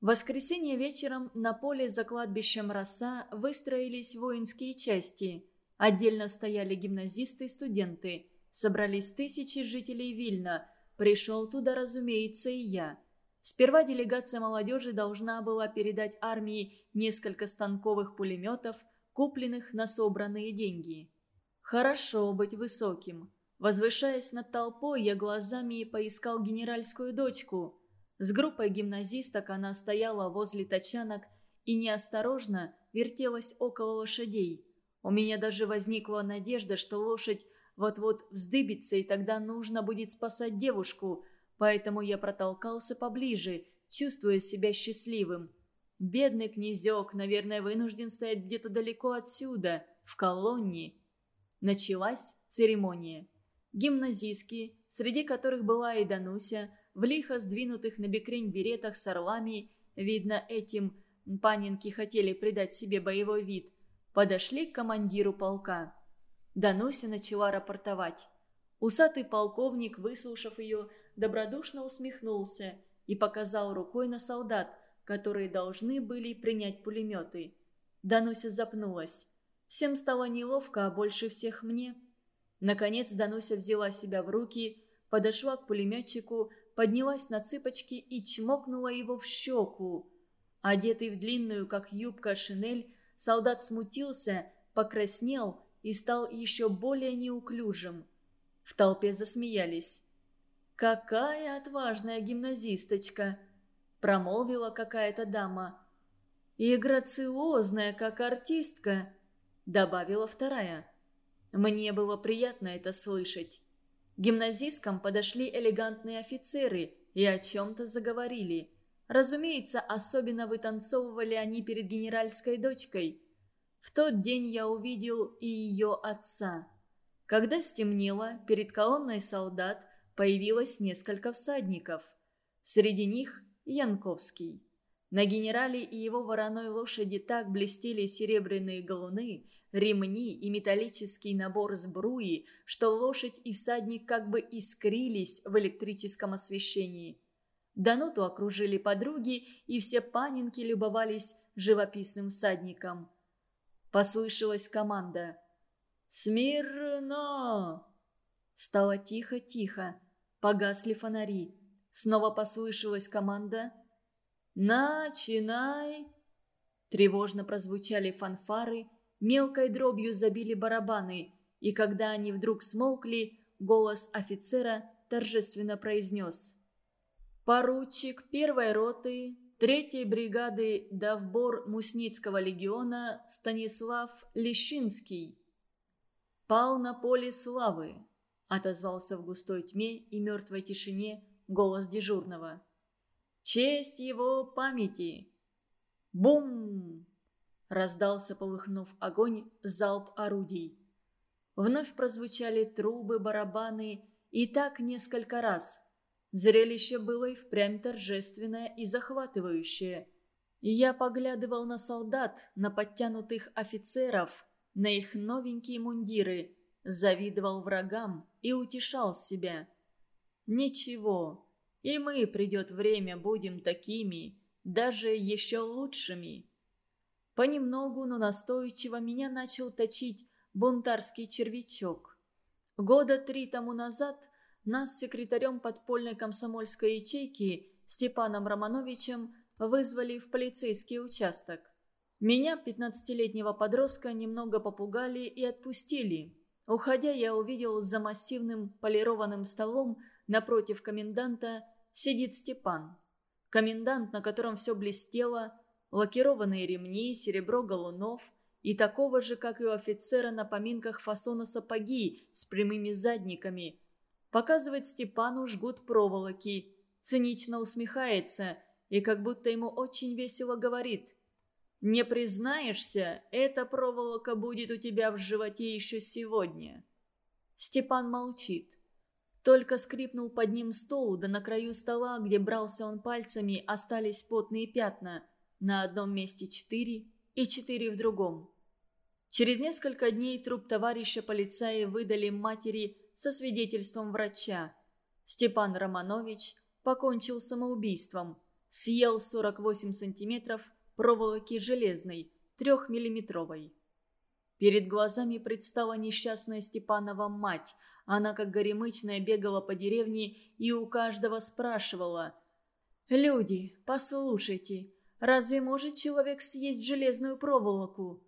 В воскресенье вечером на поле за кладбищем Роса выстроились воинские части. Отдельно стояли гимназисты и студенты. Собрались тысячи жителей Вильна – Пришел туда, разумеется, и я. Сперва делегация молодежи должна была передать армии несколько станковых пулеметов, купленных на собранные деньги. Хорошо быть высоким. Возвышаясь над толпой, я глазами поискал генеральскую дочку. С группой гимназисток она стояла возле тачанок и неосторожно вертелась около лошадей. У меня даже возникла надежда, что лошадь вот-вот вздыбится, и тогда нужно будет спасать девушку, поэтому я протолкался поближе, чувствуя себя счастливым. Бедный князек, наверное, вынужден стоять где-то далеко отсюда, в колонне. Началась церемония. Гимназистки, среди которых была и Дануся, в лихо сдвинутых на бекрень беретах с орлами, видно, этим панинки хотели придать себе боевой вид, подошли к командиру полка. Дануся начала рапортовать. Усатый полковник, выслушав ее, добродушно усмехнулся и показал рукой на солдат, которые должны были принять пулеметы. Дануся запнулась. Всем стало неловко, а больше всех мне. Наконец Дануся взяла себя в руки, подошла к пулеметчику, поднялась на цыпочки и чмокнула его в щеку. Одетый в длинную, как юбка, шинель, солдат смутился, покраснел и стал еще более неуклюжим. В толпе засмеялись. «Какая отважная гимназисточка!» – промолвила какая-то дама. «И грациозная, как артистка!» – добавила вторая. Мне было приятно это слышать. гимназисткам подошли элегантные офицеры и о чем-то заговорили. Разумеется, особенно вытанцовывали они перед генеральской дочкой. В тот день я увидел и ее отца. Когда стемнело, перед колонной солдат появилось несколько всадников. Среди них Янковский. На генерале и его вороной лошади так блестели серебряные галуны, ремни и металлический набор сбруи, что лошадь и всадник как бы искрились в электрическом освещении. Дануту окружили подруги, и все панинки любовались живописным всадником. Послышалась команда. «Смирно!» Стало тихо-тихо. Погасли фонари. Снова послышалась команда. «Начинай!» Тревожно прозвучали фанфары, мелкой дробью забили барабаны, и когда они вдруг смолкли, голос офицера торжественно произнес. «Поручик первой роты третьей бригады Давбор Мусницкого легиона Станислав Лещинский. «Пал на поле славы», — отозвался в густой тьме и мертвой тишине голос дежурного. «Честь его памяти!» «Бум!» — раздался, полыхнув огонь, залп орудий. Вновь прозвучали трубы, барабаны, и так несколько раз — Зрелище было и впрямь торжественное и захватывающее. Я поглядывал на солдат, на подтянутых офицеров, на их новенькие мундиры, завидовал врагам и утешал себя. Ничего, и мы придет время будем такими, даже еще лучшими. Понемногу, но настойчиво меня начал точить бунтарский червячок. Года три тому назад нас с секретарем подпольной комсомольской ячейки Степаном Романовичем вызвали в полицейский участок. Меня, 15-летнего подростка, немного попугали и отпустили. Уходя, я увидел за массивным полированным столом напротив коменданта сидит Степан. Комендант, на котором все блестело, лакированные ремни, серебро галунов и такого же, как и у офицера на поминках фасона сапоги с прямыми задниками – показывает Степану жгут проволоки, цинично усмехается и как будто ему очень весело говорит. «Не признаешься, эта проволока будет у тебя в животе еще сегодня». Степан молчит. Только скрипнул под ним стол, да на краю стола, где брался он пальцами, остались потные пятна. На одном месте четыре и четыре в другом. Через несколько дней труп товарища полицаи выдали матери со свидетельством врача. Степан Романович покончил самоубийством. Съел 48 сантиметров проволоки железной, трехмиллиметровой. Перед глазами предстала несчастная Степанова мать. Она, как горемычная, бегала по деревне и у каждого спрашивала. «Люди, послушайте, разве может человек съесть железную проволоку?»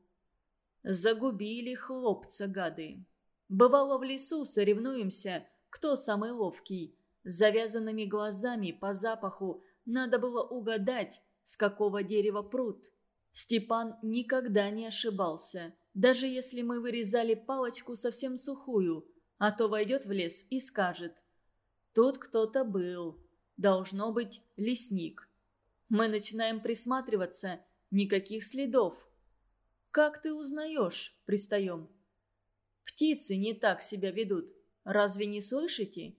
Загубили хлопца гады. Бывало в лесу соревнуемся, кто самый ловкий. Завязанными глазами по запаху надо было угадать, с какого дерева пруд. Степан никогда не ошибался, даже если мы вырезали палочку совсем сухую, а то войдет в лес и скажет «Тут кто-то был, должно быть лесник». Мы начинаем присматриваться, никаких следов. «Как ты узнаешь?» – пристаем. «Птицы не так себя ведут, разве не слышите?»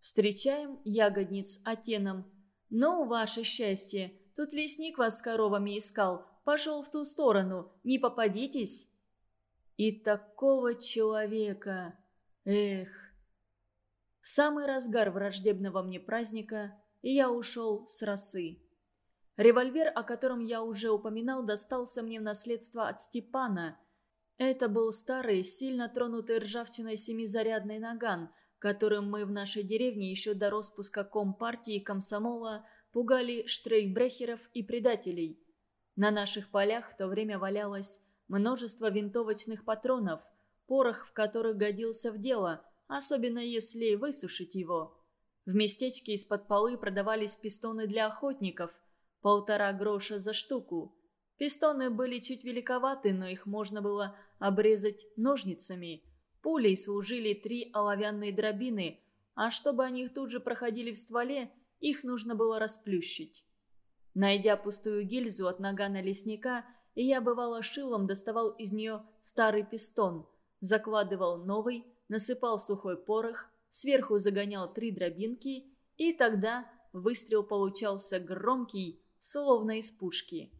Встречаем ягодниц отеном. «Ну, ваше счастье, тут лесник вас с коровами искал, пошел в ту сторону, не попадитесь». И такого человека... Эх... В самый разгар враждебного мне праздника я ушел с росы. Револьвер, о котором я уже упоминал, достался мне в наследство от Степана. Это был старый, сильно тронутый ржавчиной семизарядный наган, которым мы в нашей деревне еще до распуска компартии комсомола пугали штрейхбрехеров и предателей. На наших полях в то время валялось множество винтовочных патронов, порох в которых годился в дело, особенно если высушить его. В местечке из-под полы продавались пистоны для охотников, полтора гроша за штуку. Пистоны были чуть великоваты, но их можно было обрезать ножницами. Пулей служили три оловянные дробины, а чтобы они тут же проходили в стволе, их нужно было расплющить. Найдя пустую гильзу от нагана лесника, я бывало шилом доставал из нее старый пистон, закладывал новый, насыпал сухой порох, сверху загонял три дробинки, и тогда выстрел получался громкий, словно из пушки.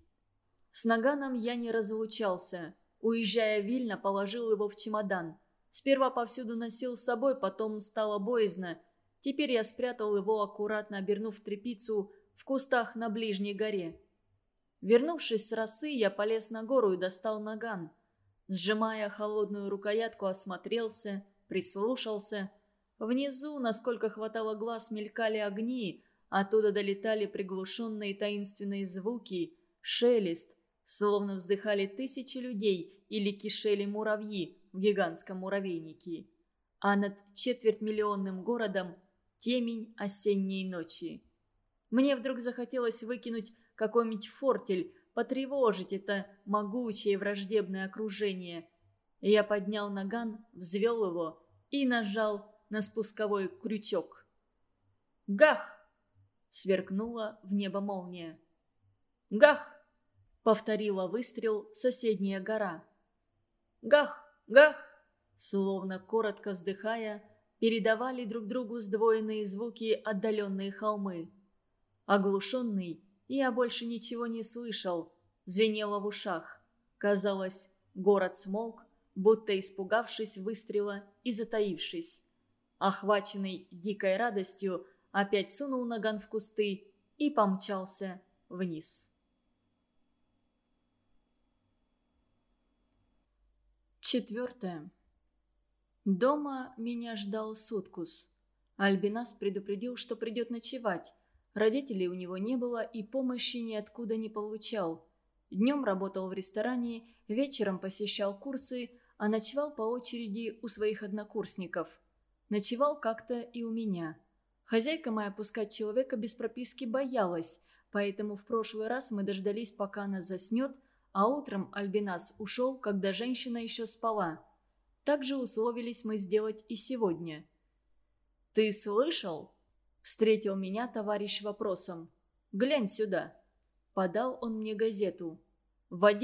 С наганом я не разлучался. Уезжая в Вильно, положил его в чемодан. Сперва повсюду носил с собой, потом стало боязно. Теперь я спрятал его, аккуратно обернув тряпицу, в кустах на ближней горе. Вернувшись с росы, я полез на гору и достал наган. Сжимая холодную рукоятку, осмотрелся, прислушался. Внизу, насколько хватало глаз, мелькали огни, оттуда долетали приглушенные таинственные звуки, шелест, словно вздыхали тысячи людей или кишели муравьи в гигантском муравейнике. А над четвертьмиллионным городом темень осенней ночи. Мне вдруг захотелось выкинуть какой-нибудь фортель, потревожить это могучее враждебное окружение. Я поднял наган, взвел его и нажал на спусковой крючок. «Гах!» — сверкнула в небо молния. «Гах!» — повторила выстрел соседняя гора. «Гах! Гах!» Словно коротко вздыхая, передавали друг другу сдвоенные звуки отдаленные холмы. Оглушенный, я больше ничего не слышал. Звенело в ушах. Казалось, город смолк, будто испугавшись выстрела и затаившись. Охваченный дикой радостью, опять сунул наган в кусты и помчался вниз. Четвертое. Дома меня ждал Суткус. Альбинас предупредил, что придет ночевать. Родителей у него не было и помощи ниоткуда не получал. Днем работал в ресторане, вечером посещал курсы, а ночевал по очереди у своих однокурсников. Ночевал как-то и у меня. Хозяйка моя пускать человека без прописки боялась, поэтому в прошлый раз мы дождались, пока она заснет, а утром Альбинас ушел, когда женщина еще спала. Так же условились мы сделать и сегодня. «Ты слышал?» Встретил меня товарищ вопросом. «Глянь сюда». Подал он мне газету. В отделе